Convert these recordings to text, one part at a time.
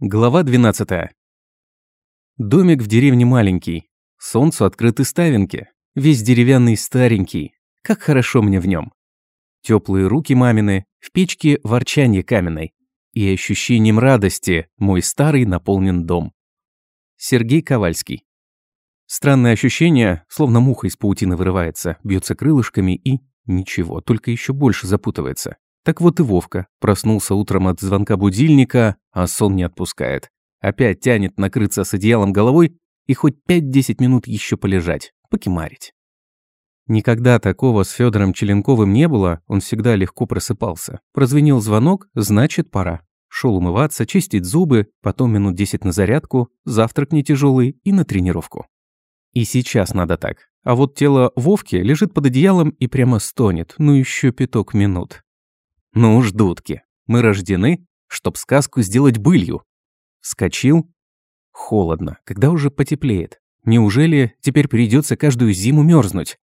Глава 12. Домик в деревне маленький. Солнцу открыты ставинки. Весь деревянный старенький. Как хорошо мне в нем. Теплые руки мамины, в печке ворчанье каменной. И ощущением радости мой старый наполнен дом. Сергей Ковальский. Странное ощущение, словно муха из паутины вырывается, бьется крылышками и ничего, только еще больше запутывается. Так вот и Вовка. Проснулся утром от звонка будильника, а сон не отпускает. Опять тянет накрыться с одеялом головой и хоть 5-10 минут еще полежать, покемарить. Никогда такого с Федором Челенковым не было, он всегда легко просыпался. Прозвенел звонок, значит пора. Шел умываться, чистить зубы, потом минут 10 на зарядку, завтрак не тяжелый и на тренировку. И сейчас надо так. А вот тело Вовки лежит под одеялом и прямо стонет, ну еще пяток минут. Ну уж, дудки, мы рождены, чтоб сказку сделать былью. Вскочил. Холодно, когда уже потеплеет. Неужели теперь придется каждую зиму мерзнуть?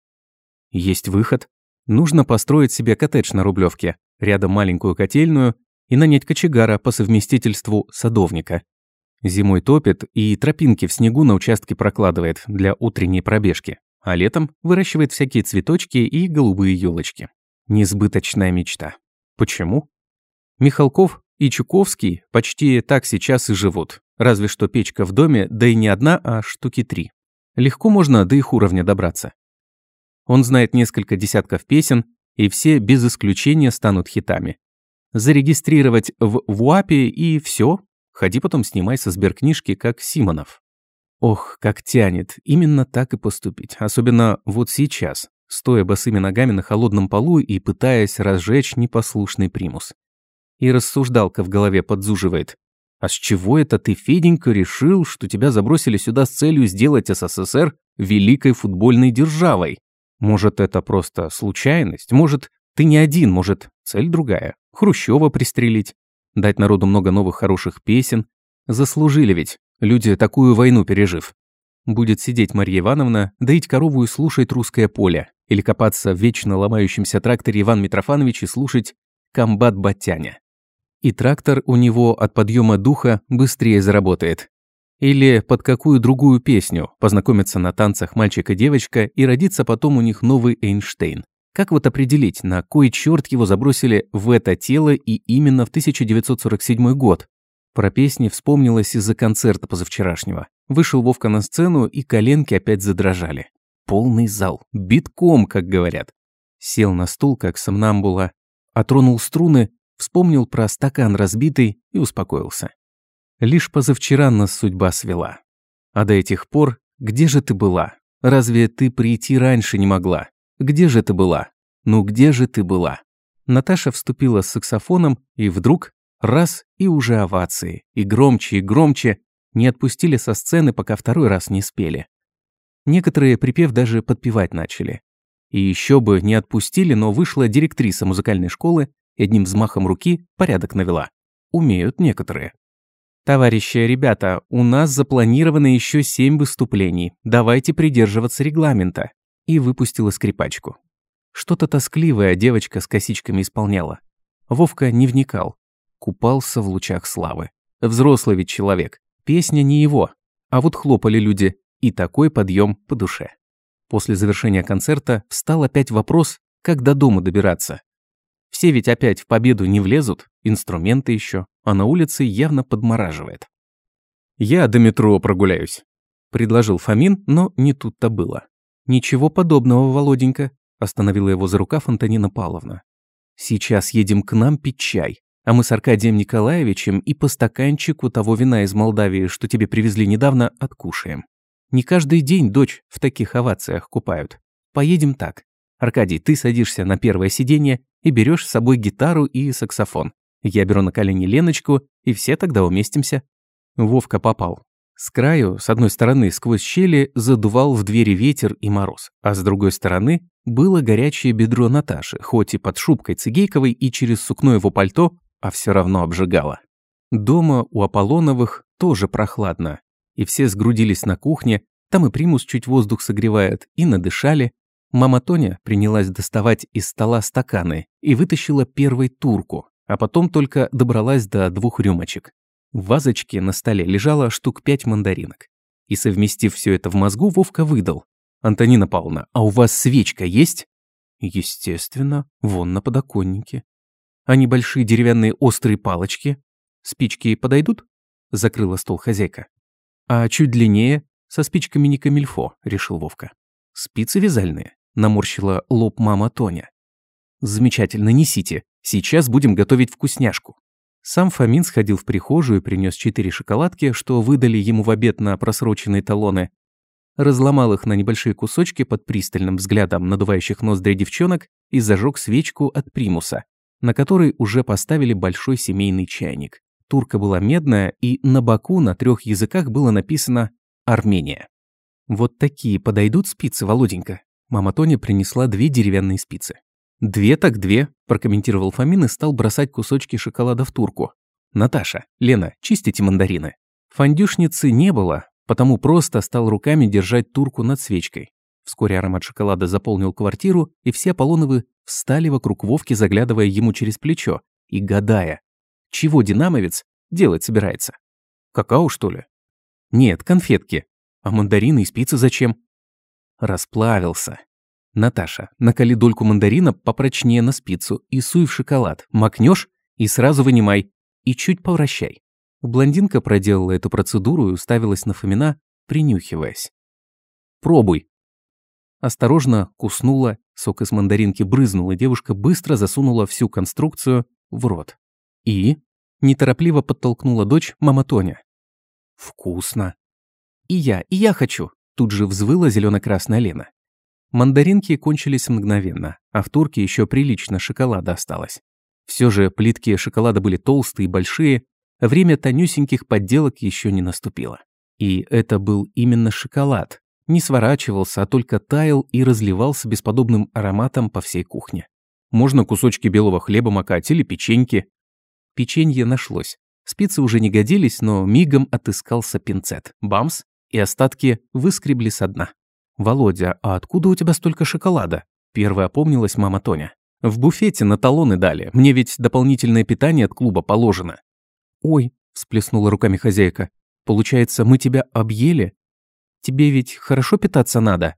Есть выход. Нужно построить себе коттедж на Рублевке, рядом маленькую котельную и нанять кочегара по совместительству садовника. Зимой топит и тропинки в снегу на участке прокладывает для утренней пробежки, а летом выращивает всякие цветочки и голубые елочки. Несбыточная мечта. Почему? Михалков и Чуковский почти так сейчас и живут. Разве что печка в доме, да и не одна, а штуки три. Легко можно до их уровня добраться. Он знает несколько десятков песен, и все без исключения станут хитами. Зарегистрировать в ВУАПе и все. Ходи потом снимай со сберкнижки, как Симонов. Ох, как тянет, именно так и поступить. Особенно вот сейчас стоя босыми ногами на холодном полу и пытаясь разжечь непослушный примус. И рассуждалка в голове подзуживает. А с чего это ты, Феденька, решил, что тебя забросили сюда с целью сделать СССР великой футбольной державой? Может, это просто случайность? Может, ты не один, может, цель другая? Хрущева пристрелить? Дать народу много новых хороших песен? Заслужили ведь, люди такую войну пережив. Будет сидеть Марья Ивановна, доить корову и слушать русское поле, или копаться в вечно ломающемся тракторе Иван Митрофанович и слушать комбат Батяня. И трактор у него от подъема духа быстрее заработает. Или под какую другую песню познакомиться на танцах мальчик и девочка и родится потом у них новый Эйнштейн. Как вот определить, на кой черт его забросили в это тело и именно в 1947 год? Про песни вспомнилось из-за концерта позавчерашнего. Вышел Вовка на сцену, и коленки опять задрожали. Полный зал, битком, как говорят. Сел на стул, как сомнамбула, отронул струны, вспомнил про стакан разбитый и успокоился. Лишь позавчера нас судьба свела. А до этих пор, где же ты была? Разве ты прийти раньше не могла? Где же ты была? Ну где же ты была? Наташа вступила с саксофоном, и вдруг раз и уже овации, и громче, и громче, не отпустили со сцены, пока второй раз не спели. Некоторые припев даже подпевать начали. И еще бы не отпустили, но вышла директриса музыкальной школы и одним взмахом руки порядок навела. Умеют некоторые. «Товарищи, ребята, у нас запланировано еще семь выступлений. Давайте придерживаться регламента». И выпустила скрипачку. Что-то тоскливое девочка с косичками исполняла. Вовка не вникал. Купался в лучах славы. Взрослый ведь человек. Песня не его. А вот хлопали люди и такой подъем по душе. После завершения концерта встал опять вопрос, как до дома добираться. Все ведь опять в победу не влезут, инструменты еще, а на улице явно подмораживает. «Я до метро прогуляюсь», – предложил Фомин, но не тут-то было. «Ничего подобного, Володенька», – остановила его за рукав Антонина Павловна. «Сейчас едем к нам пить чай, а мы с Аркадием Николаевичем и по стаканчику того вина из Молдавии, что тебе привезли недавно, откушаем. Не каждый день дочь в таких овациях купают. Поедем так. Аркадий, ты садишься на первое сиденье и берешь с собой гитару и саксофон. Я беру на колени Леночку, и все тогда уместимся. Вовка попал. С краю, с одной стороны, сквозь щели задувал в двери ветер и мороз, а с другой стороны было горячее бедро Наташи, хоть и под шубкой Цигейковой и через сукно его пальто, а все равно обжигало. Дома у Аполлоновых тоже прохладно, и все сгрудились на кухне, там и примус чуть воздух согревает, и надышали. Мама Тоня принялась доставать из стола стаканы и вытащила первой турку, а потом только добралась до двух рюмочек. В вазочке на столе лежало штук пять мандаринок. И совместив все это в мозгу, Вовка выдал. «Антонина Павловна, а у вас свечка есть?» «Естественно, вон на подоконнике». «А небольшие деревянные острые палочки? Спички подойдут?» Закрыла стол хозяйка. «А чуть длиннее, со спичками не камильфо», решил Вовка. «Спицы вязальные», наморщила лоб мама Тоня. «Замечательно, несите. Сейчас будем готовить вкусняшку». Сам Фомин сходил в прихожую и принес четыре шоколадки, что выдали ему в обед на просроченные талоны. Разломал их на небольшие кусочки под пристальным взглядом надувающих ноздри девчонок и зажег свечку от примуса, на которой уже поставили большой семейный чайник. Турка была медная, и на боку на трех языках было написано «Армения». «Вот такие подойдут спицы, Володенька?» Мама Тоня принесла две деревянные спицы. «Две так две», – прокомментировал Фомин и стал бросать кусочки шоколада в турку. «Наташа, Лена, чистите мандарины». Фондюшницы не было, потому просто стал руками держать турку над свечкой. Вскоре аромат шоколада заполнил квартиру, и все Аполлоновы встали вокруг Вовки, заглядывая ему через плечо и гадая, чего динамовец делать собирается. Какао, что ли? Нет, конфетки. А мандарины и спицы зачем? Расплавился. Наташа, накали дольку мандарина попрочнее на спицу и суй в шоколад. Макнешь и сразу вынимай. И чуть повращай. Блондинка проделала эту процедуру и уставилась на Фомина, принюхиваясь. «Пробуй». Осторожно куснула, сок из мандаринки брызнул, и девушка быстро засунула всю конструкцию в рот. И неторопливо подтолкнула дочь мама Тоня. «Вкусно». «И я, и я хочу», тут же взвыла зелено-красная Лена. Мандаринки кончились мгновенно, а в турке еще прилично шоколада осталось. Все же плитки шоколада были толстые и большие, время тонюсеньких подделок еще не наступило. И это был именно шоколад. Не сворачивался, а только таял и разливался бесподобным ароматом по всей кухне. Можно кусочки белого хлеба макать или печеньки. Печенье нашлось. Спицы уже не годились, но мигом отыскался пинцет. Бамс, и остатки выскребли со дна. «Володя, а откуда у тебя столько шоколада?» Первая опомнилась мама Тоня. «В буфете на талоны дали. Мне ведь дополнительное питание от клуба положено». «Ой», – всплеснула руками хозяйка. «Получается, мы тебя объели? Тебе ведь хорошо питаться надо?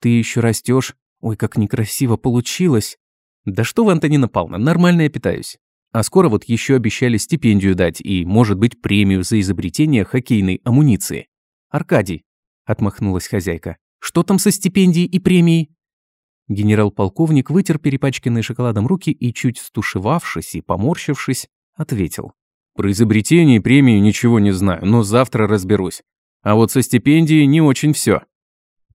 Ты еще растешь. Ой, как некрасиво получилось». «Да что вы, Антонина Павловна, нормально я питаюсь. А скоро вот еще обещали стипендию дать и, может быть, премию за изобретение хоккейной амуниции. Аркадий», – отмахнулась хозяйка. Что там со стипендией и премией?» Генерал-полковник вытер перепачканные шоколадом руки и, чуть стушевавшись и поморщившись, ответил. «Про изобретение и премию ничего не знаю, но завтра разберусь. А вот со стипендией не очень все.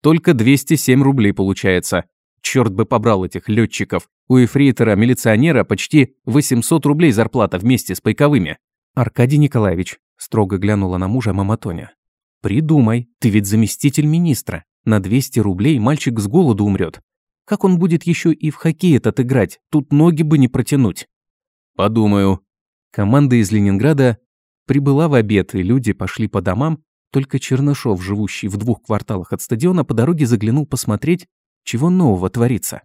Только 207 рублей получается. Черт бы побрал этих летчиков. У эфрейтора-милиционера почти 800 рублей зарплата вместе с пайковыми. Аркадий Николаевич, строго глянула на мужа мама Тоня. Придумай, ты ведь заместитель министра. На 200 рублей мальчик с голоду умрет. Как он будет еще и в хоккей этот играть? Тут ноги бы не протянуть. Подумаю. Команда из Ленинграда прибыла в обед, и люди пошли по домам. Только Чернышов, живущий в двух кварталах от стадиона, по дороге заглянул посмотреть, чего нового творится.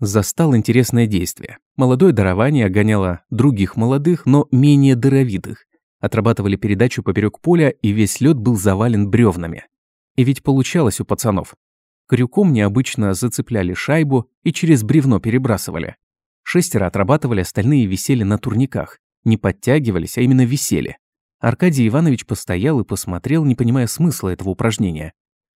Застал интересное действие. Молодое дарование огоняло других молодых, но менее даровитых. Отрабатывали передачу поперек поля, и весь лед был завален бревнами. И ведь получалось у пацанов. Крюком необычно зацепляли шайбу и через бревно перебрасывали. Шестеро отрабатывали, остальные висели на турниках. Не подтягивались, а именно висели. Аркадий Иванович постоял и посмотрел, не понимая смысла этого упражнения.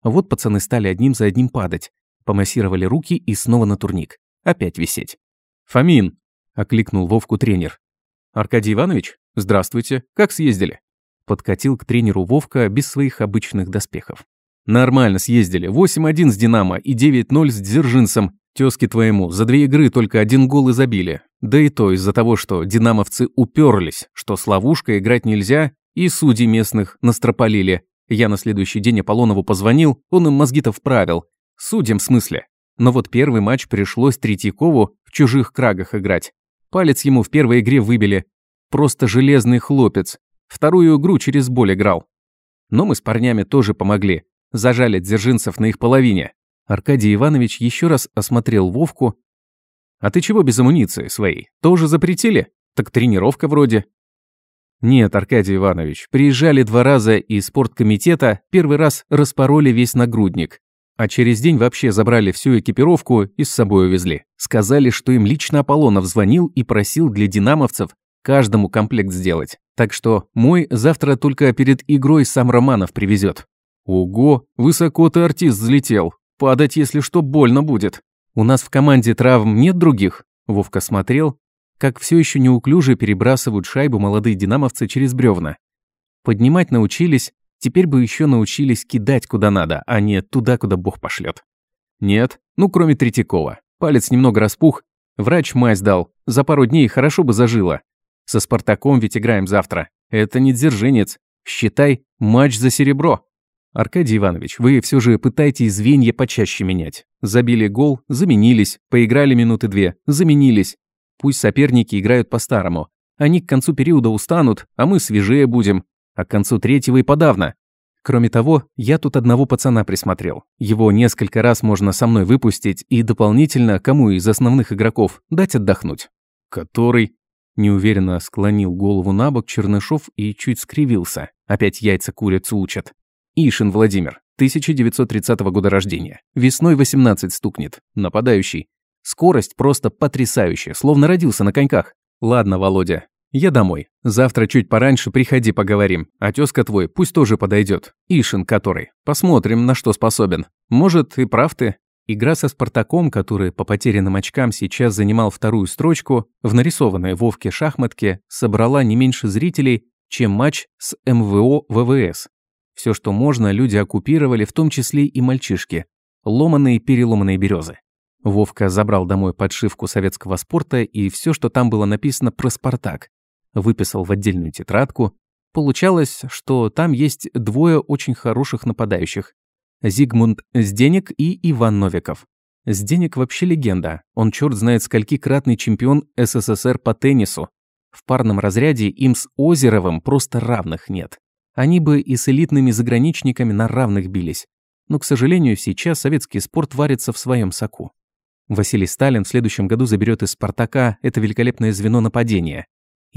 Вот пацаны стали одним за одним падать. Помассировали руки и снова на турник. Опять висеть. «Фомин!» – окликнул Вовку тренер. «Аркадий Иванович, здравствуйте. Как съездили?» Подкатил к тренеру Вовка без своих обычных доспехов. Нормально съездили. 8-1 с Динамо и 9-0 с Дзержинцем. Тёзки твоему, за две игры только один гол и забили. Да и то из-за того, что динамовцы уперлись, что с ловушкой играть нельзя, и судьи местных настропалили. Я на следующий день Аполлонову позвонил, он им мозги-то вправил. Судьям в смысле. Но вот первый матч пришлось Третьякову в чужих крагах играть. Палец ему в первой игре выбили. Просто железный хлопец. Вторую игру через боль играл. Но мы с парнями тоже помогли зажали дзержинцев на их половине. Аркадий Иванович еще раз осмотрел Вовку. «А ты чего без амуниции своей? Тоже запретили? Так тренировка вроде». Нет, Аркадий Иванович, приезжали два раза из спорткомитета, первый раз распороли весь нагрудник. А через день вообще забрали всю экипировку и с собой увезли. Сказали, что им лично Аполлонов звонил и просил для динамовцев каждому комплект сделать. Так что мой завтра только перед игрой сам Романов привезет. Ого, высоко ты артист взлетел. Падать, если что, больно будет. У нас в команде травм нет других? Вовка смотрел, как все еще неуклюже перебрасывают шайбу молодые динамовцы через бревна. Поднимать научились, теперь бы еще научились кидать куда надо, а не туда, куда Бог пошлет. Нет, ну кроме Третьякова. Палец немного распух, врач мазь дал, за пару дней хорошо бы зажило. Со Спартаком ведь играем завтра. Это не дзержинец. Считай, матч за серебро. Аркадий Иванович, вы все же пытаетесь звенья почаще менять. Забили гол, заменились, поиграли минуты две, заменились. Пусть соперники играют по-старому. Они к концу периода устанут, а мы свежее будем. А к концу третьего и подавно. Кроме того, я тут одного пацана присмотрел. Его несколько раз можно со мной выпустить и дополнительно кому из основных игроков дать отдохнуть. Который неуверенно склонил голову на бок Чернышов и чуть скривился. Опять яйца курицу учат. Ишин Владимир, 1930 года рождения. Весной 18 стукнет. Нападающий. Скорость просто потрясающая, словно родился на коньках. Ладно, Володя, я домой. Завтра чуть пораньше приходи поговорим. А тёзка твой пусть тоже подойдет. Ишин который. Посмотрим, на что способен. Может, и прав ты. Игра со Спартаком, который по потерянным очкам сейчас занимал вторую строчку, в нарисованной Вовке шахматке собрала не меньше зрителей, чем матч с МВО ВВС. Все, что можно, люди оккупировали, в том числе и мальчишки. Ломаные переломанные березы. Вовка забрал домой подшивку советского спорта и все, что там было написано про «Спартак». Выписал в отдельную тетрадку. Получалось, что там есть двое очень хороших нападающих. Зигмунд Сденек и Иван Новиков. Сденек вообще легенда. Он черт знает скольки кратный чемпион СССР по теннису. В парном разряде им с Озеровым просто равных нет. Они бы и с элитными заграничниками на равных бились. Но, к сожалению, сейчас советский спорт варится в своем соку. Василий Сталин в следующем году заберет из «Спартака» это великолепное звено нападения.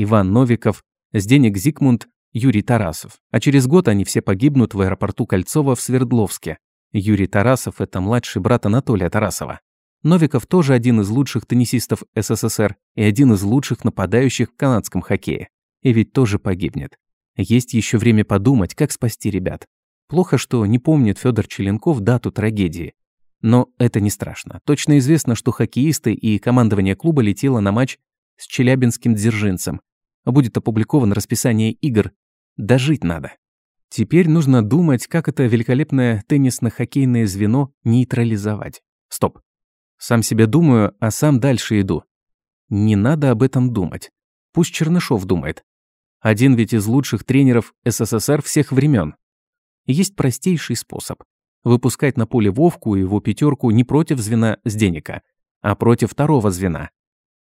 Иван Новиков, Сденек Зигмунд, Юрий Тарасов. А через год они все погибнут в аэропорту Кольцова в Свердловске. Юрий Тарасов – это младший брат Анатолия Тарасова. Новиков тоже один из лучших теннисистов СССР и один из лучших нападающих в канадском хоккее. И ведь тоже погибнет. Есть еще время подумать, как спасти ребят. Плохо, что не помнит Федор Челенков дату трагедии. Но это не страшно. Точно известно, что хоккеисты и командование клуба летело на матч с челябинским дзержинцем. Будет опубликовано расписание игр. Дожить надо. Теперь нужно думать, как это великолепное теннисно-хоккейное звено нейтрализовать. Стоп. Сам себе думаю, а сам дальше иду. Не надо об этом думать. Пусть Чернышов думает. Один ведь из лучших тренеров СССР всех времен. Есть простейший способ выпускать на поле Вовку и его пятерку не против звена Сденика, а против второго звена.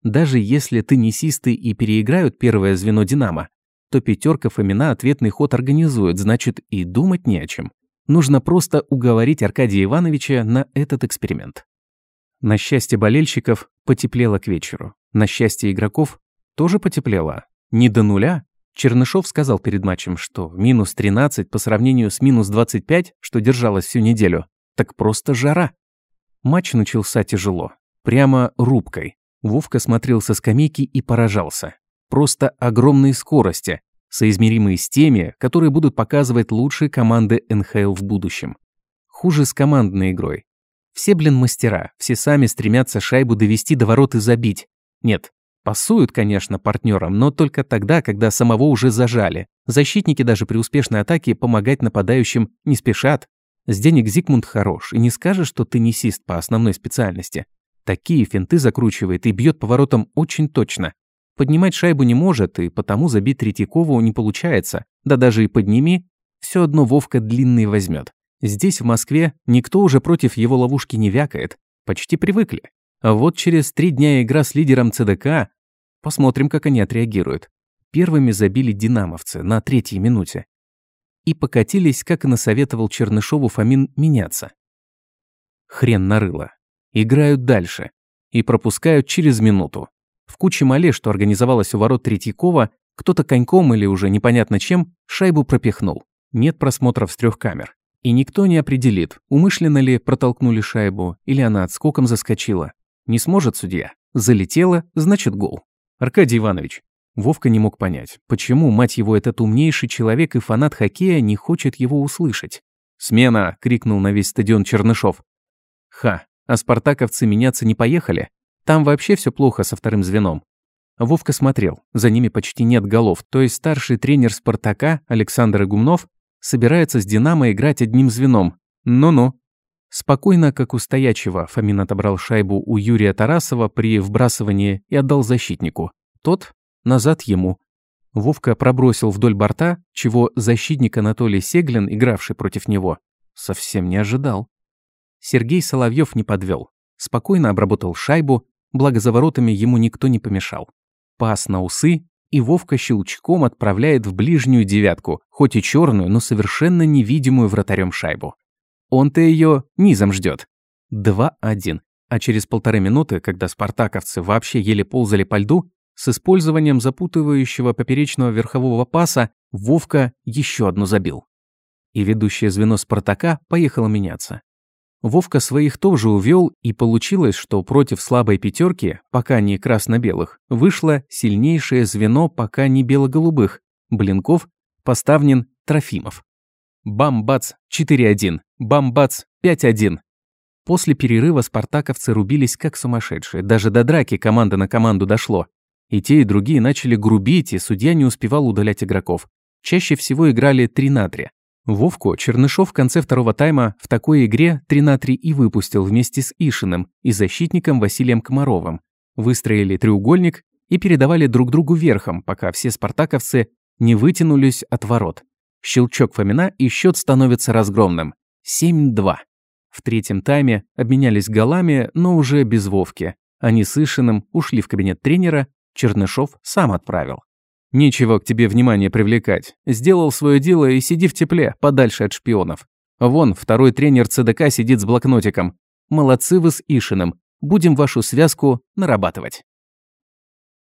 Даже если теннисисты и переиграют первое звено «Динамо», то пятерка Фомина ответный ход организует, значит, и думать не о чем. Нужно просто уговорить Аркадия Ивановича на этот эксперимент. На счастье болельщиков потеплело к вечеру. На счастье игроков тоже потеплело. Не до нуля, Чернышов сказал перед матчем, что минус 13 по сравнению с минус 25, что держалось всю неделю, так просто жара. Матч начался тяжело. Прямо рубкой. Вовка смотрел со скамейки и поражался. Просто огромные скорости, соизмеримые с теми, которые будут показывать лучшие команды НХЛ в будущем. Хуже с командной игрой. Все, блин, мастера, все сами стремятся шайбу довести до ворот и забить. Нет, Пасуют, конечно, партнерам, но только тогда, когда самого уже зажали. Защитники даже при успешной атаке помогать нападающим не спешат. С денег Зигмунд хорош, и не скажешь, что теннисист по основной специальности. Такие финты закручивает и бьет поворотом очень точно. Поднимать шайбу не может, и потому забить Третьякову не получается. Да даже и подними, все одно Вовка длинный возьмет. Здесь, в Москве, никто уже против его ловушки не вякает. Почти привыкли. А вот через три дня игра с лидером ЦДК. Посмотрим, как они отреагируют. Первыми забили динамовцы на третьей минуте. И покатились, как и насоветовал Чернышову Фомин, меняться. Хрен нарыло. Играют дальше. И пропускают через минуту. В куче мале, что организовалась у ворот Третьякова, Кто-то коньком или уже непонятно чем шайбу пропихнул. Нет просмотров с трех камер. И никто не определит, умышленно ли протолкнули шайбу или она отскоком заскочила. Не сможет судья. Залетела, значит гол. Аркадий Иванович. Вовка не мог понять, почему, мать его, этот умнейший человек и фанат хоккея не хочет его услышать. «Смена!» — крикнул на весь стадион Чернышов. «Ха, а спартаковцы меняться не поехали? Там вообще все плохо со вторым звеном». Вовка смотрел, за ними почти нет голов, то есть старший тренер «Спартака» Александр Игумнов собирается с «Динамо» играть одним звеном. Ну-ну. Спокойно, как у стоячего, Фомин отобрал шайбу у Юрия Тарасова при вбрасывании и отдал защитнику. Тот назад ему. Вовка пробросил вдоль борта, чего защитник Анатолий Сеглин, игравший против него, совсем не ожидал. Сергей Соловьев не подвел. Спокойно обработал шайбу, благо за воротами ему никто не помешал. Пас на усы, и Вовка щелчком отправляет в ближнюю девятку, хоть и черную, но совершенно невидимую вратарем шайбу. Он-то ее низом ждет. 2-1. А через полторы минуты, когда спартаковцы вообще еле ползали по льду, с использованием запутывающего поперечного верхового паса Вовка еще одну забил. И ведущее звено Спартака поехало меняться. Вовка своих тоже увел, и получилось, что против слабой пятерки, пока не красно-белых, вышло сильнейшее звено пока не бело-голубых – Блинков, Поставнин, Трофимов. Бам-бац 4-1, бам-бац 5-1. После перерыва спартаковцы рубились как сумасшедшие, даже до драки команда на команду дошло. И те, и другие начали грубить, и судья не успевал удалять игроков. Чаще всего играли 3 на 3. Вовку Чернышов в конце второго тайма в такой игре 3 на 3 и выпустил вместе с Ишиным и защитником Василием Комаровым. Выстроили треугольник и передавали друг другу верхом, пока все спартаковцы не вытянулись от ворот. Щелчок Фомина и счет становится разгромным. 7-2. В третьем тайме обменялись голами, но уже без Вовки. Они с Ишиным ушли в кабинет тренера, Чернышов сам отправил. Нечего к тебе внимание привлекать. Сделал свое дело и сиди в тепле, подальше от шпионов. Вон, второй тренер ЦДК сидит с блокнотиком. Молодцы вы с Ишиным. Будем вашу связку нарабатывать.